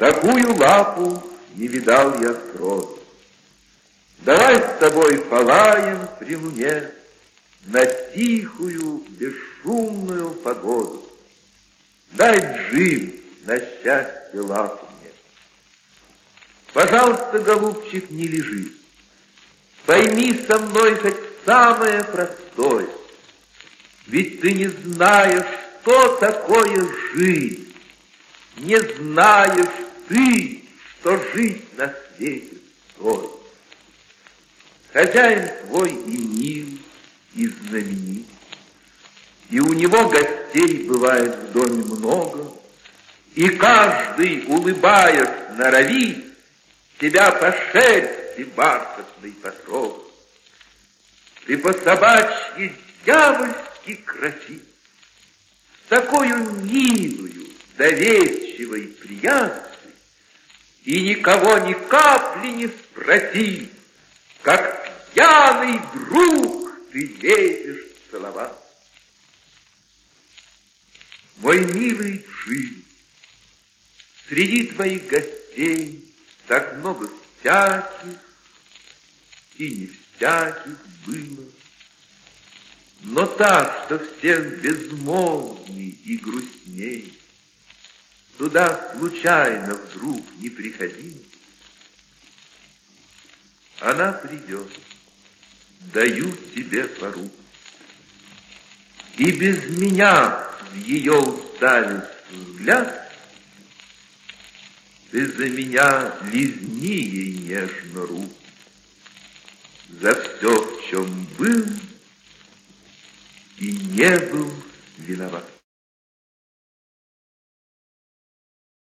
Такую лапу не видал я сроду. Давай с тобой полаем при луне На тихую, бесшумную погоду. Дай джим на счастье лапу мне. Пожалуйста, голубчик, не лежи. Пойми со мной хоть самое простое. Ведь ты не знаешь, что такое жизнь. Не знаешь ты, что жить на свете стоит. Хозяин твой и мил, и знаменит, И у него гостей бывает в доме много, И каждый, улыбаясь, норовит Тебя по шерсти бархатной потрогать. Ты по собачьи дьявольски красив, С такою милую, доверчивой приятной, И никого ни капли не спросив, Как пьяный друг ты лезешь целовать. Мой милый Джим, среди твоих гостей Так много всяких и не всяких было. Но та, что всех безмолвней и грустней, Туда случайно вдруг не приходи, Она придет, даю тебе пору. И без меня в ее усталец взгляд, Ты за меня лизни ей нежно руку за все, в чем был и не был виноват.